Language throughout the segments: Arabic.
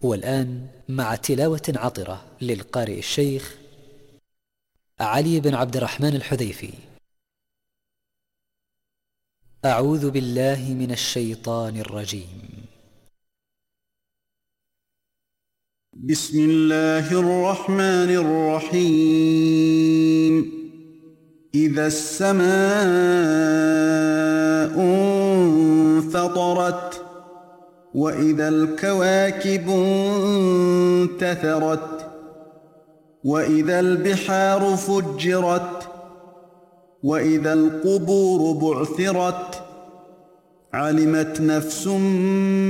والآن مع تلاوة عطرة للقارئ الشيخ علي بن عبد الرحمن الحذيفي. أعوذ بالله من الشيطان الرجيم. بسم الله الرحمن الرحيم. إذا السماء انفطرت وَإِذَا الْكَوَاكِبُ انْتَثَرَتْ وَإِذَا الْبِحَارُ فُجِّرَتْ وَإِذَا الْقُبُورُ بُعْثِرَتْ عَلِمَتْ نَفْسٌ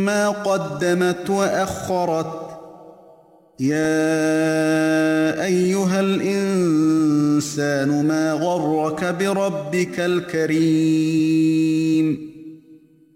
مَا قَدَّمَتْ وَأَخَّرَتْ يا أيها الإنسان ما غرك بربك الكريم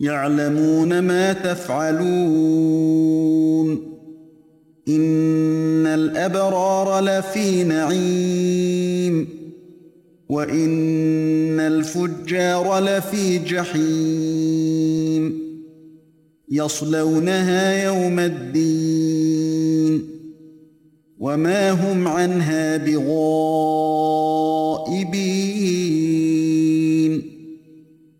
يعلمون ما تفعلون. إن الأبرار لفي نعيم. وإن الفجار لفي جحيم. يصلونها يوم الدين. وما هم عنها بغائبين.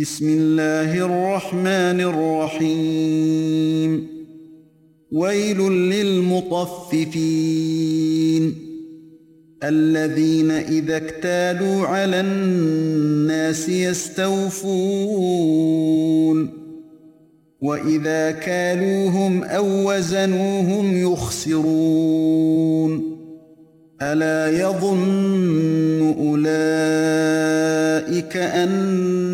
بسم اللہ الرحمن الرحیم ویل للمطففین الذين إذا اكتالوا على الناس يستوفون. وإذا كالوهم أو وزنوهم يخسرون. ألا يظن أولئك أن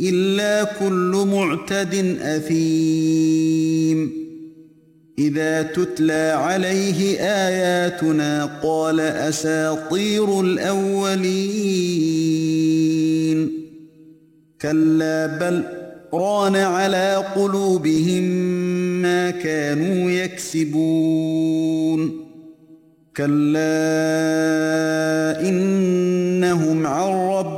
إلا كل معتد أثيم. إذا تتلى عليه آياتنا قال أساطير الأولين. كلا بل ران على قلوبهم ما كانوا يكسبون. كلا إنهم عن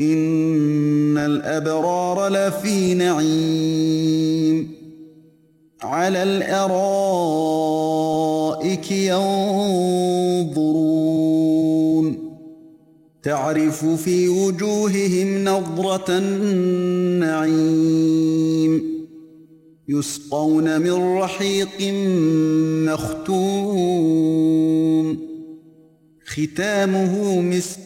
ان الابرار لفی نعیم على الارائك ينظرون تعرف في وجوههم نظرة النعيم يسقون من رحيق مختوم ختامه مسك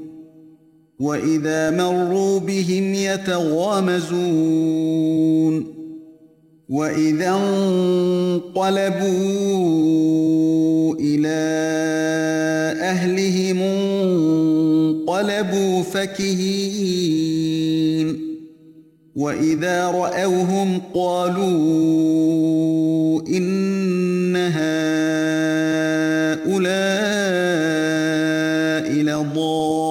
وَإِذَا مَرُّوا بِهِمْ يَتَغَامَزُونَ وَإِذَا انقلبوا إِلَى أَهْلِهِمْ انقلبوا فَكِهِينَ وَإِذَا رَأَوْهُمْ قَالُوا إِنَّ هَؤُلَاءِ لَضَالُّونَ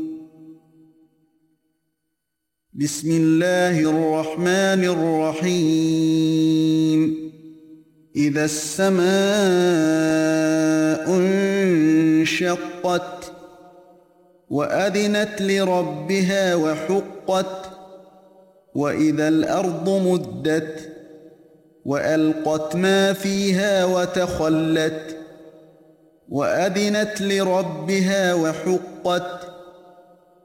بسم اللہ الرحمن الرحیم إذا السماء انشقت وأذنت لربها وحقت وإذا الأرض مدت وألقت ما فيها وتخلت وأذنت لربها وحقت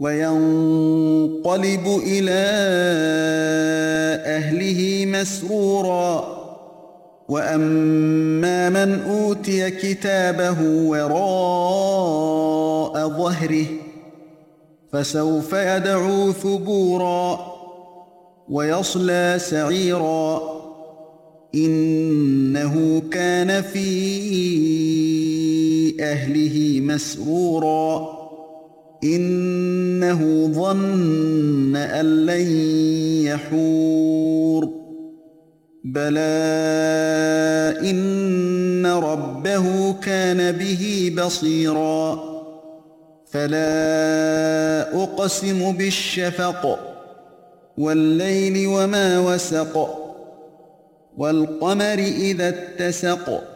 وَيَنْقَلِبُ إِلَىٰ أَهْلِهِ مَسْرُورًا وَأَمَّا مَنْ أُوتِيَ كِتَابَهُ وَرَاءَ ظَهْرِهِ فَسَوْفَ يَدْعُو ثُبُورًا وَيَصْلَى سَعِيرًا إِنَّهُ كَانَ فِي أَهْلِهِ مَسْرُورًا إنه ظن أن لن يحور. بلى إن ربه كان به بصيرا. فلا أقسم بالشفق والليل وما وسق والقمر إذا اتسق.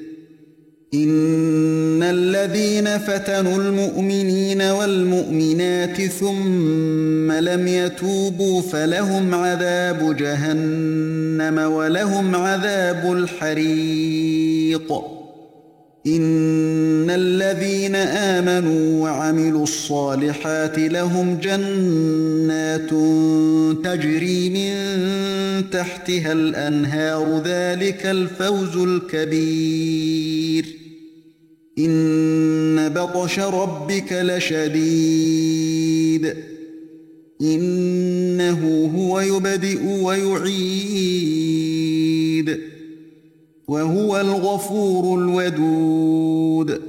إن الذين فتنوا المؤمنين والمؤمنات ثم لم يتوبوا فلهم عذاب جهنم ولهم عذاب الحريق. إن الذين آمنوا وعملوا الصالحات لهم جنات تجري من تحتها الأنهار ذلك الفوز الكبير. ان بطش ربك لشديد انه هو يبدئ ويعيد وهو الغفور الودود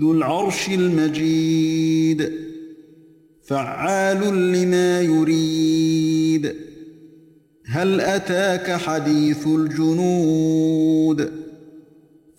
ذو العرش المجيد فعال لما يريد هل اتاك حديث الجنود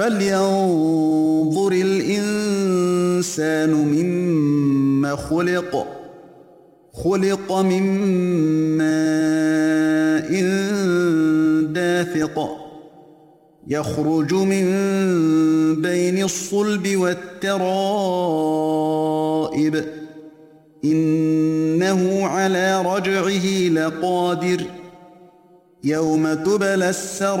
فَلْيَنْظُرِ الْإِنسَانُ مما خُلِقَ خُلِقَ مِنْ مَاءٍ دَافِقَ يَخْرُجُ مِنْ بَيْنِ الصُّلْبِ وَالتَّرَائِبِ إِنَّهُ عَلَى رَجْعِهِ لَقَادِرٌ يَوْمَ تُبْلَى السَّرَائِرُ.